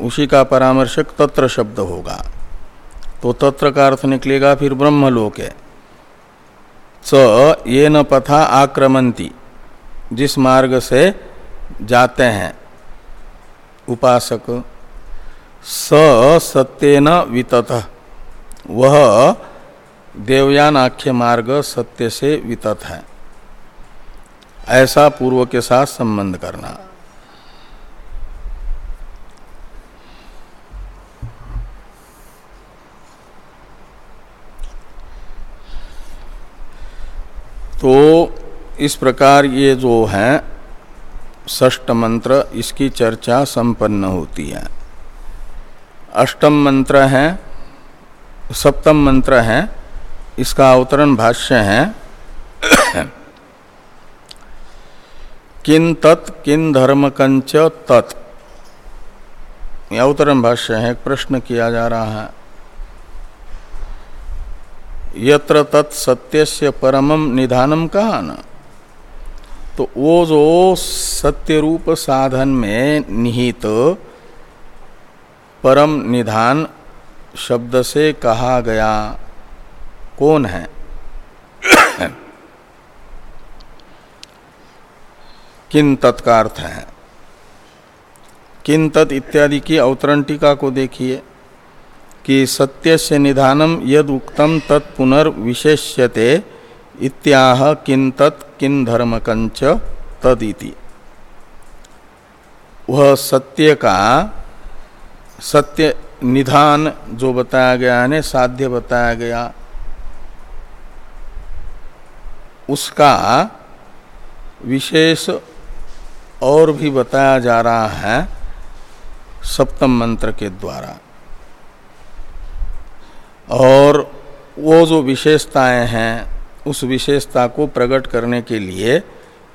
उसी का परामर्शक तत्र शब्द होगा। तो तत्र का अर्थ निकलेगा फिर ब्रह्मलोक। है स ये न पथा आक्रमंती, जिस मार्ग से जाते हैं। उपासक, स सत्यन वितत। वह देवयान आख्य मार्ग सत्य से वितत है। ऐसा पूर्व के साथ संबंध करना। तो इस प्रकार ये जो हैं षष्ट मंत्र, इसकी चर्चा संपन्न होती है। अष्टम मंत्र है, सप्तम मंत्र है, इसका अवतरण भाष्य है। किन तत् किन धर्म कंच तत्। अवतरण भाष्य है, एक प्रश्न किया जा रहा है। यत्र तत् सत्यस्य परमम निधानम कहा ना? तो वो जो सत्य रूप साधन में निहित परम निधान शब्द से कहा गया कौन है? किन तत्कार्थ है? किन तत् इत्यादि की अवतरण टीका को देखिए कि सत्य से निधानम यद उक्तम तत्पुनर्विशेष्यते इत्याह किन तत् किन धर्म कंच तदिति। वह सत्य का सत्य निधान जो बताया गया है साध्य बताया गया, उसका विशेष और भी बताया जा रहा है सप्तम मंत्र के द्वारा। और वो जो विशेषताएँ हैं उस विशेषता को प्रकट करने के लिए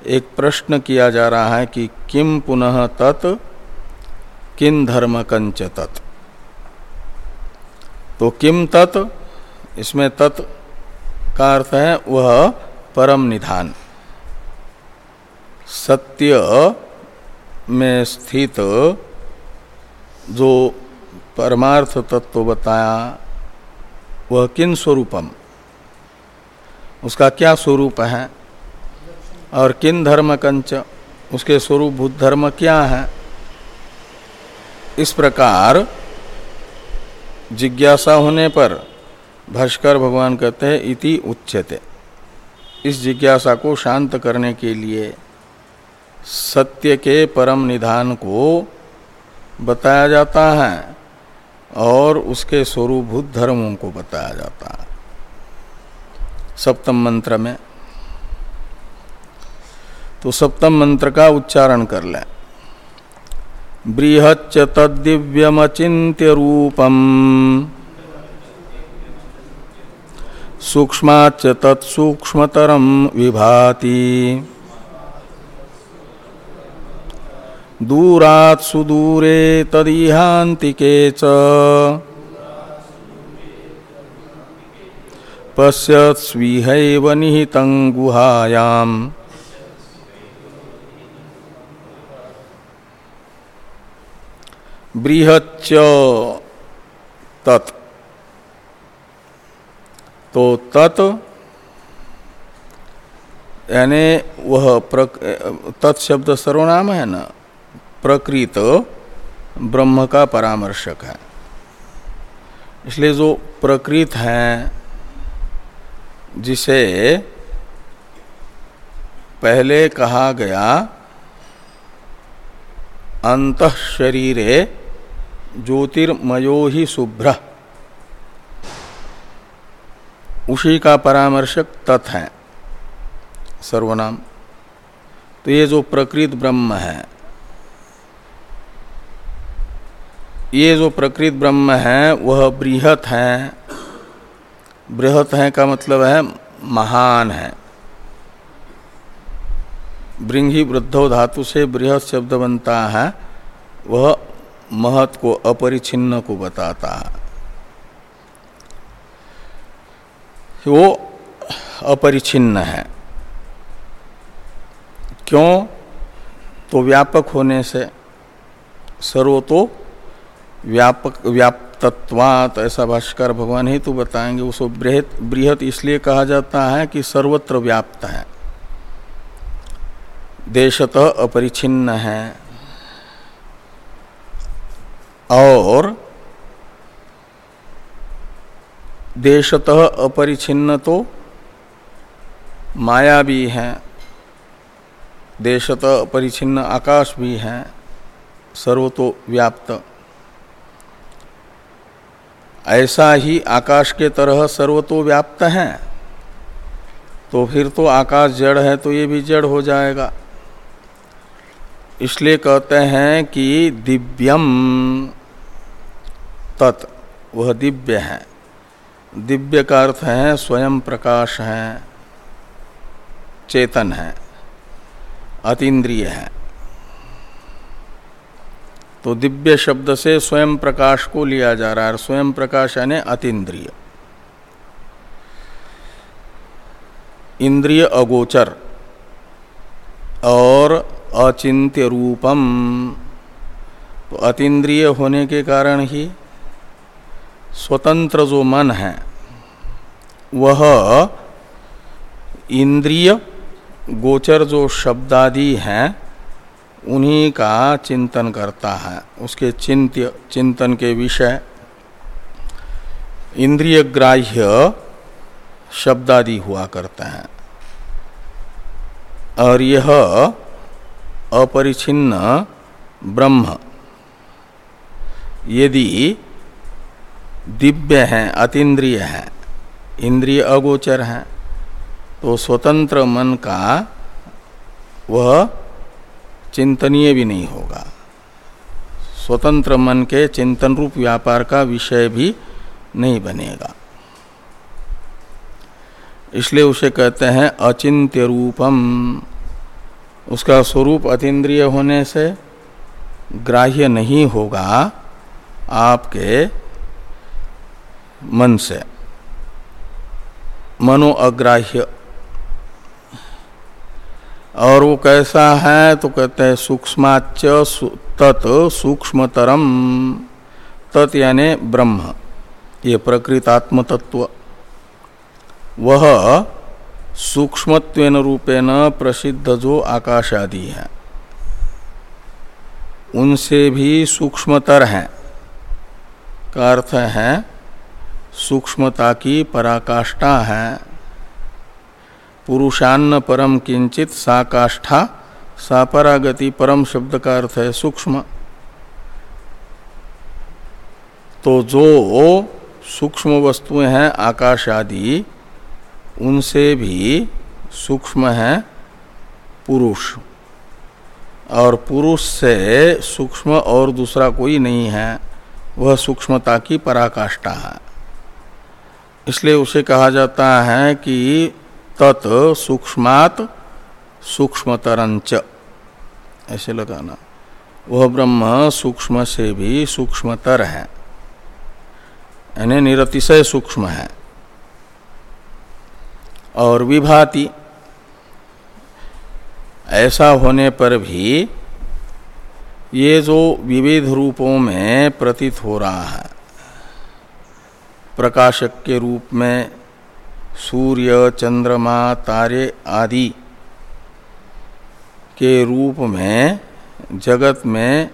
एक प्रश्न किया जा रहा है कि किम पुनः तत्, किन धर्म कंच तत्? तो किम तत्, इसमें तत् का अर्थ है वह परम निधान। सत्य में स्थित जो परमार्थ तत्व बताया, वह किन स्वरूपम? उसका क्या स्वरूप है? और किन धर्म कंच? उसके स्वरूप भूत धर्म क्या है? इस प्रकार जिज्ञासा होने पर भाष्कर भगवान कहते हैं, इति उच्यते। इस जिज्ञासा को शांत करने के लिए सत्य के परम निधान को बताया जाता है और उसके स्वरूभूत धर्मों को बताया जाता है। सप्तम मंत्र में। तो सप्तम मंत्र का उच्चारण कर लें। बृहच्च तद्दिव्यमचिन्त्य रूपम। सूक्ष्माच तत्सूक्ष्मतरम विभाति। दूरात सुदूरे तदिहांतिके च। पश्यत्स्विहैव निहितं गुहायाम् बृहच्च तत्। तो तत्, यानी वह तत्शब्द सर्वनाम है ना? प्रकृत ब्रह्म का परामर्शक है। इसलिए जो प्रकृत है जिसे पहले कहा गया अंत शरीरे ज्योतिर्मयो ही शुभ्र। उसी का परामर्शक तत् है, सर्वनाम। तो ये जो प्रकृत ब्रह्म है, ये जो प्रकृत ब्रह्म है, वह बृहत है। बृहत है का मतलब है महान है। ब्रिंगी वृद्धो धातु से बृहत शब्द बनता है, वह महत को अपरिछिन्न को बताता है। वो अपरिछिन्न है। क्यों? तो व्यापक होने से सर्व तो व्यापक व्याप्तत्वात ऐसा भाष्कर भगवान ही तो बताएँगे उसको बृहत बृहत इसलिए कहा जाता है कि सर्वत्र व्याप्त है। देशतः अपरिछिन्न है। और देशतः अपरिछिन्न तो माया भी है, देशतः अपरिछिन्न आकाश भी है, सर्वतो व्याप्त। ऐसा ही आकाश के तरह सर्वतो व्याप्त है। तो फिर तो आकाश जड़ है तो ये भी जड़ हो जाएगा। इसलिए कहते हैं कि दिव्यम तत्, वह दिव्य है। दिव्य का अर्थ है स्वयं प्रकाश है, चेतन है, अतीन्द्रिय है। तो दिव्य शब्द से स्वयं प्रकाश को लिया जा रहा है स्वयं प्रकाश यानी अतीन्द्रिय। इंद्रिय अगोचर और अचिंत्य रूपम। तो अतीन्द्रिय होने के कारण ही स्वतंत्र जो मन है, वह इंद्रिय गोचर जो शब्दादि हैं उन्हीं का चिंतन करता है। उसके चिंत्य चिंतन के विषय इंद्रिय ग्राह्य शब्दादि हुआ करते हैं। और यह अपरिछिन्न ब्रह्म। यदि दिव्य हैं, अतीन्द्रिय हैं, इंद्रिय अगोचर हैं तो स्वतंत्र मन का वह चिंतनीय भी नहीं होगा। स्वतंत्र मन के चिंतन रूप व्यापार का विषय भी नहीं बनेगा। इसलिए उसे कहते हैं अचिंत्य रूपम। उसका स्वरूप अतीन्द्रिय होने से ग्राह्य नहीं होगा आपके मन से। मनो अग्राह्य और वो कैसा है तो कहते हैं सूक्ष्माच तत् सूक्ष्मतरम। तत् यानी ब्रह्म, ये प्रकृतात्म तत्व वह सूक्ष्मत्वेन रूपेण प्रसिद्ध जो आकाश आदि है, उनसे भी सूक्ष्मतर है। का अर्थ है, सूक्ष्मता की पराकाष्ठा है। पुरुषान्न परम किंचित साकाष्ठा, सापरागति परम शब्द का अर्थ है सूक्ष्म। तो जो सूक्ष्म वस्तुएँ हैं, आकाश आदि, उनसे भी सूक्ष्म है पुरुष। और पुरुष से सूक्ष्म और दूसरा कोई नहीं है, वह सूक्ष्मता की पराकाष्ठा है। इसलिए उसे कहा जाता है कि तत् सूक्ष्मात सूक्ष्मतरंच ऐसे लगाना। वह ब्रह्म सूक्ष्म से भी सूक्ष्मतर है। यानी निरतिशय सूक्ष्म है। और विभाति। ऐसा होने पर भी ये जो विविध रूपों में प्रतीत हो रहा है, प्रकाशक के रूप में सूर्य, चंद्रमा, तारे आदि के रूप में, जगत में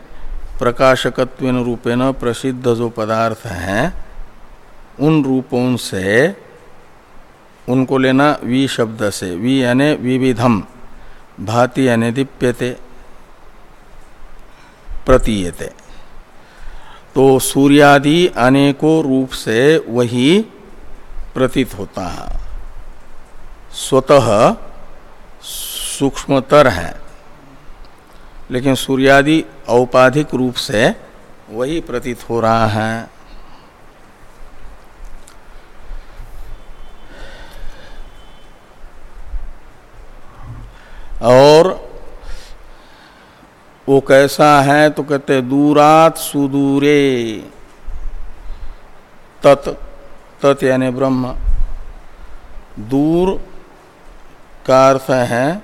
प्रकाशकत्व रूपेण प्रसिद्ध जो पदार्थ हैं, उन रूपों से उनको लेना वी शब्द से, वी यानी विविधम, भाति यानी दीप्यते, प्रतीयते। तो सूर्यादि अनेकों रूप से वही प्रतीत होता है। स्वतः सूक्ष्मतर है। लेकिन सूर्यादि औपाधिक रूप से वही प्रतीत हो रहा है। और वो कैसा है तो कहते दूरात सुदूरे, तत् तत् यानी ब्रह्म। दूर का अर्थ है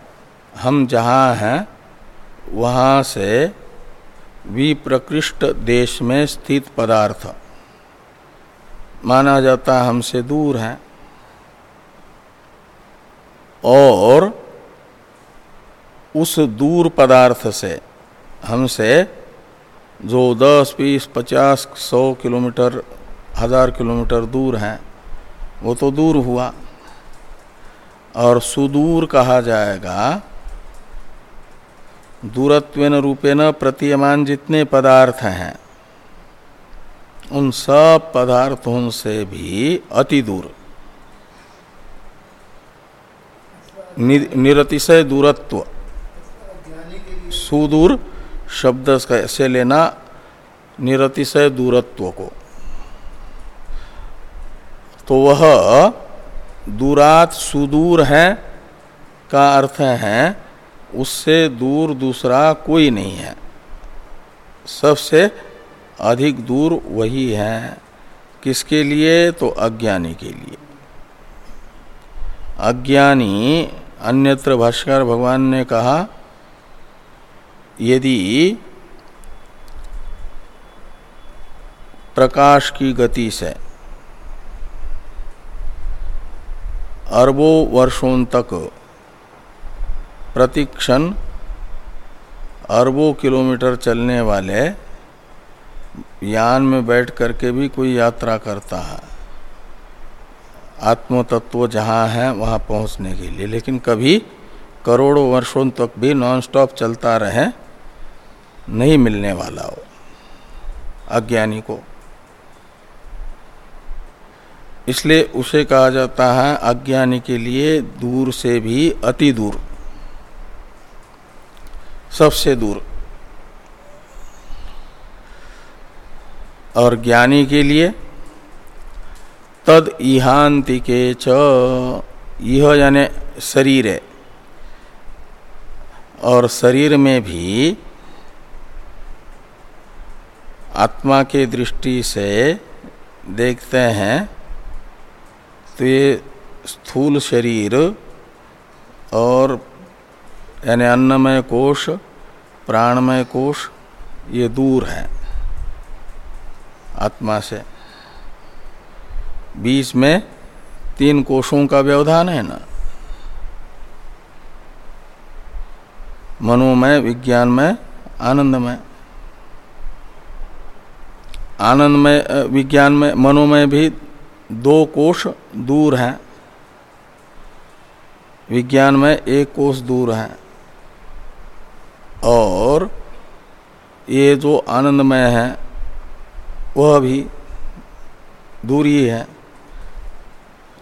हम जहाँ हैं वहाँ से विप्रकृष्ट देश में स्थित पदार्थ। माना जाता हमसे दूर है। और उस दूर पदार्थ से हमसे जो 10, 20, 50, 100 किलोमीटर हज़ार किलोमीटर दूर हैं, वो तो दूर हुआ। और सुदूर कहा जाएगा, दूरत्वेन रूपेण प्रतीयमान जितने पदार्थ हैं, उन सब पदार्थों से भी अति दूर। निरतिशय दूरत्व। सुदूर शब्द से लेना निरतिशय दूरत्व को। तो वह दूरात सुदूर है का अर्थ है, उससे दूर दूसरा कोई नहीं है। सबसे अधिक दूर वही है। किसके लिए? तो अज्ञानी के लिए। अज्ञानी, अन्यत्र भाष्कर भगवान ने कहा, यदि प्रकाश की गति से अरबों वर्षों तक प्रतिक्षण अरबों किलोमीटर चलने वाले यान में बैठ करके भी कोई यात्रा करता है। आत्म तत्व जहाँ है, वहाँ पहुँचने के लिए। लेकिन कभी करोड़ों वर्षों तक भी नॉनस्टॉप चलता रहे, नहीं मिलने वाला हो। अज्ञानी को इसलिए उसे कहा जाता है अज्ञानी के लिए दूर से भी अति दूर। सबसे दूर। और ज्ञानी के लिए तद इहांतिके च यह यानी शरीर। है और शरीर में भी आत्मा के दृष्टि से देखते हैं तो ये स्थूल शरीर और यानी अन्नमय कोश प्राणमय कोश ये दूर है आत्मा से। बीच में तीन कोशों का व्यवधान है ना? मनोमय, विज्ञानमय, आनंदमय। आनंदमय विज्ञान में मनोमय भी दो कोष दूर हैं। विज्ञान में एक कोष दूर है। और ये जो आनंदमय है, वह भी दूरी है।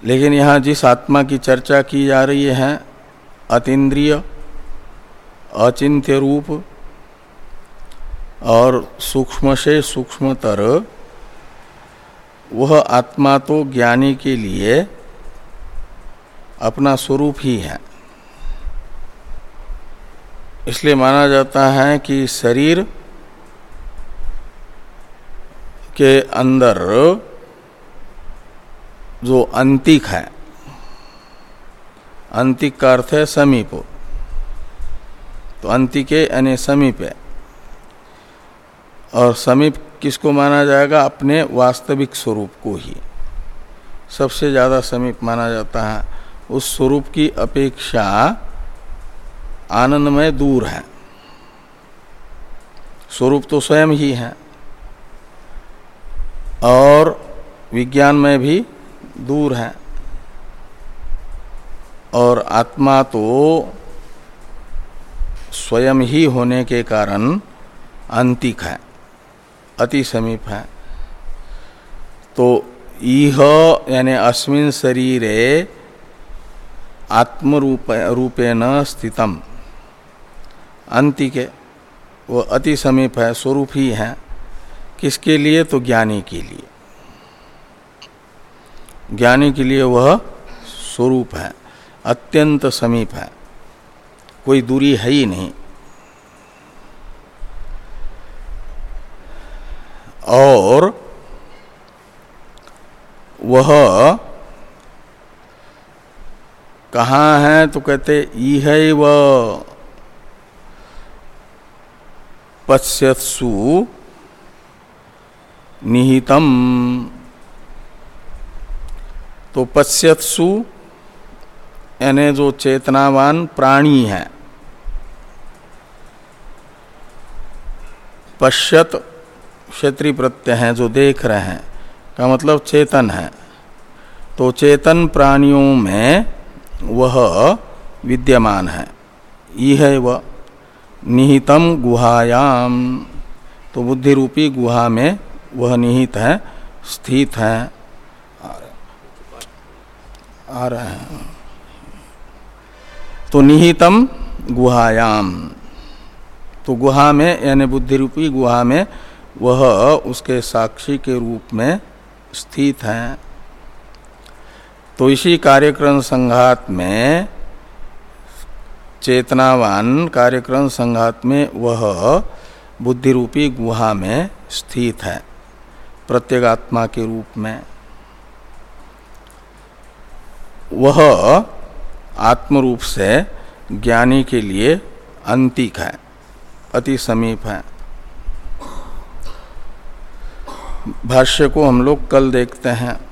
लेकिन यहाँ जिस आत्मा की चर्चा की जा रही है, अतीन्द्रिय, अचिंत्य रूप, और सूक्ष्म से सूक्ष्मतर वह आत्मा तो ज्ञानी के लिए अपना स्वरूप ही है। इसलिए माना जाता है कि शरीर के अंदर जो अंतिक है, अंतिक का अर्थ है समीप। तो अंतिके यानी समीप है। और समीप किसको माना जाएगा? अपने वास्तविक स्वरूप को ही। सबसे ज़्यादा समीप माना जाता है। उस स्वरूप की अपेक्षा आनंदमय दूर है। स्वरूप तो स्वयं ही है। और विज्ञान में भी दूर है। और आत्मा तो स्वयं ही होने के कारण अंतिक है। अति समीप है। तो इह, यानी अस्मिन शरीरे आत्मरूप, रूपेण स्थितम। अंति के वो अति समीप है, स्वरूप ही है। किसके लिए? तो ज्ञानी के लिए। ज्ञानी के लिए वह स्वरूप है, अत्यंत समीप है। कोई दूरी है ही नहीं। और वह कहाँ है? तो कहते यह व पश्यत्सु निहितम। तो पश्यत्सु, यानी जो चेतनावान प्राणी है। पश्यत क्षेत्रीय प्रत्यय हैं जो देख रहे हैं, का मतलब चेतन है। तो चेतन प्राणियों में वह विद्यमान है। यह वह निहितम गुहायाम। तो बुद्धि रूपी गुहा में वह निहित है, स्थित है, आ रहे हैं। तो निहितम गुहायाम। तो गुहा में, यानी बुद्धि रूपी गुहा में वह उसके साक्षी के रूप में स्थित हैं। तो इसी कार्यक्रम संघात में, चेतनावान कार्यक्रम संघात में वह बुद्धि रूपी गुहा में स्थित है, प्रत्येगात्मा के रूप में। वह आत्म रूप से ज्ञानी के लिए अंतिक है, अति समीप है। भाष्य को हम लोग कल देखते हैं।